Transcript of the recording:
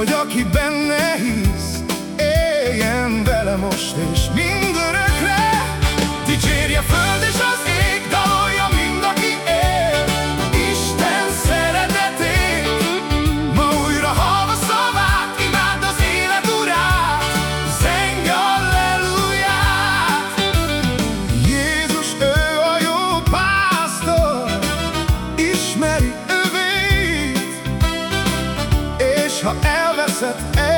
hogy aki benne hisz, éljen vele most és mind. Ha elveszed, el